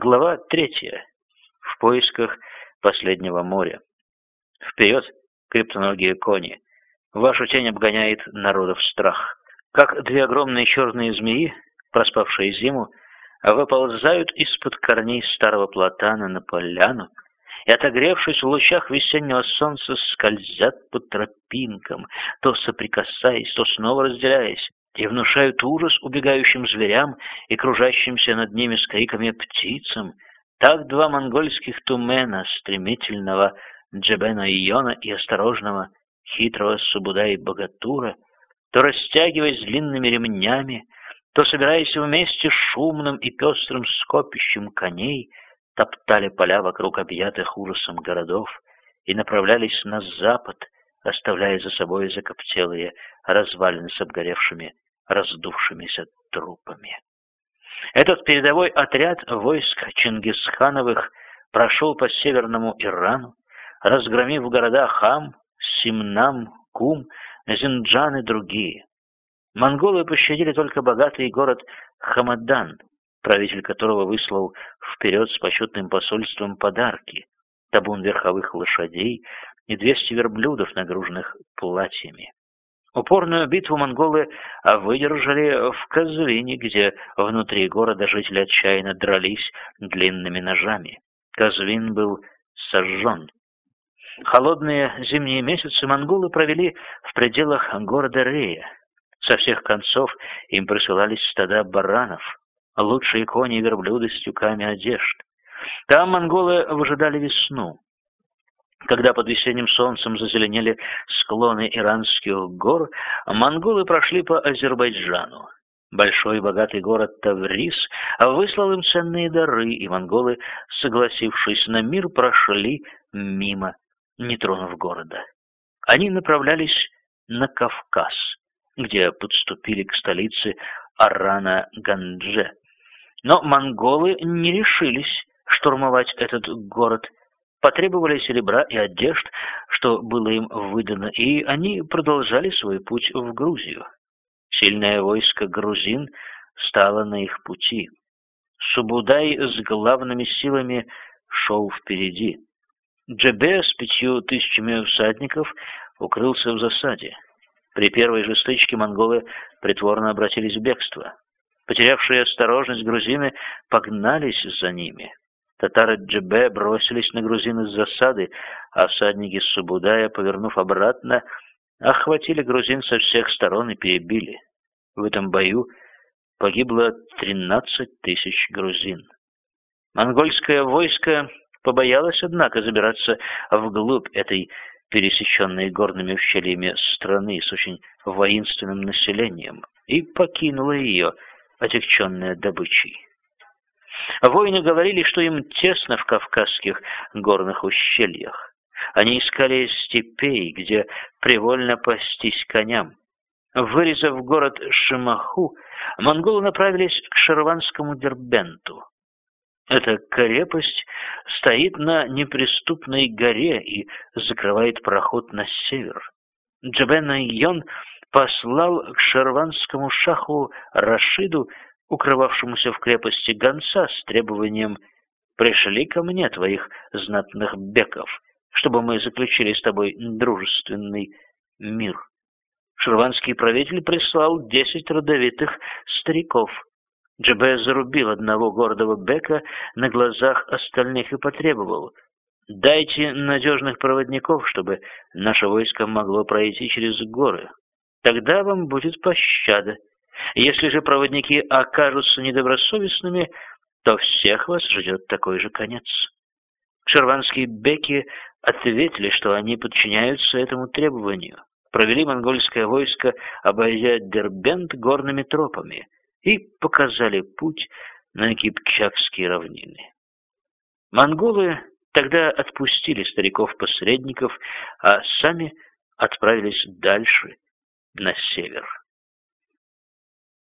Глава третья. В поисках последнего моря. Вперед, криптоногие кони! Вашу тень обгоняет народов страх. Как две огромные черные змеи, проспавшие зиму, выползают из-под корней старого платана на поляну и, отогревшись в лучах весеннего солнца, скользят по тропинкам, то соприкасаясь, то снова разделяясь, и внушают ужас убегающим зверям и кружащимся над ними с криками птицам. Так два монгольских тумена, стремительного Джебена Иона и осторожного, хитрого Субуда и Богатура, то растягиваясь длинными ремнями, то, собираясь вместе шумным и пестрым скопищем коней, топтали поля вокруг объятых ужасом городов и направлялись на запад, оставляя за собой закоптелые развалины с обгоревшими раздувшимися трупами. Этот передовой отряд войск Чингисхановых прошел по северному Ирану, разгромив города Хам, Симнам, Кум, Зинджан и другие. Монголы пощадили только богатый город Хамадан, правитель которого выслал вперед с почетным посольством подарки, табун верховых лошадей и двести верблюдов, нагруженных платьями. Упорную битву монголы выдержали в Казвине, где внутри города жители отчаянно дрались длинными ножами. Казвин был сожжен. Холодные зимние месяцы монголы провели в пределах города Рея. Со всех концов им присылались стада баранов, лучшие кони и верблюды с тюками одежд. Там монголы выжидали весну. Когда под весенним солнцем зазеленели склоны иранских гор, монголы прошли по Азербайджану. Большой богатый город Таврис выслал им ценные дары, и монголы, согласившись на мир, прошли мимо, не тронув города. Они направлялись на Кавказ, где подступили к столице Арана-Гандже. Но монголы не решились штурмовать этот город потребовали серебра и одежд, что было им выдано, и они продолжали свой путь в Грузию. Сильное войско грузин стало на их пути. Субудай с главными силами шел впереди. Джебе с пятью тысячами всадников укрылся в засаде. При первой же стычке монголы притворно обратились в бегство. Потерявшие осторожность грузины погнались за ними. Татары Джебе бросились на грузин из засады, а всадники Субудая, повернув обратно, охватили грузин со всех сторон и перебили. В этом бою погибло 13 тысяч грузин. Монгольское войско побоялось, однако, забираться вглубь этой пересеченной горными ущельями страны с очень воинственным населением и покинуло ее, отягченное добычей. Воины говорили, что им тесно в кавказских горных ущельях. Они искали степей, где привольно пастись коням. Вырезав город Шимаху, монголы направились к шарванскому Дербенту. Эта крепость стоит на неприступной горе и закрывает проход на север. Джабен Йон послал к шарванскому шаху Рашиду укрывавшемуся в крепости гонца с требованием «Пришли ко мне твоих знатных беков, чтобы мы заключили с тобой дружественный мир». Шерванский правитель прислал десять родовитых стариков. Джебе зарубил одного гордого бека на глазах остальных и потребовал «Дайте надежных проводников, чтобы наше войско могло пройти через горы. Тогда вам будет пощада». Если же проводники окажутся недобросовестными, то всех вас ждет такой же конец. Шерванские беки ответили, что они подчиняются этому требованию, провели монгольское войско, обойдя Дербент горными тропами, и показали путь на Кипчакские равнины. Монголы тогда отпустили стариков-посредников, а сами отправились дальше, на север.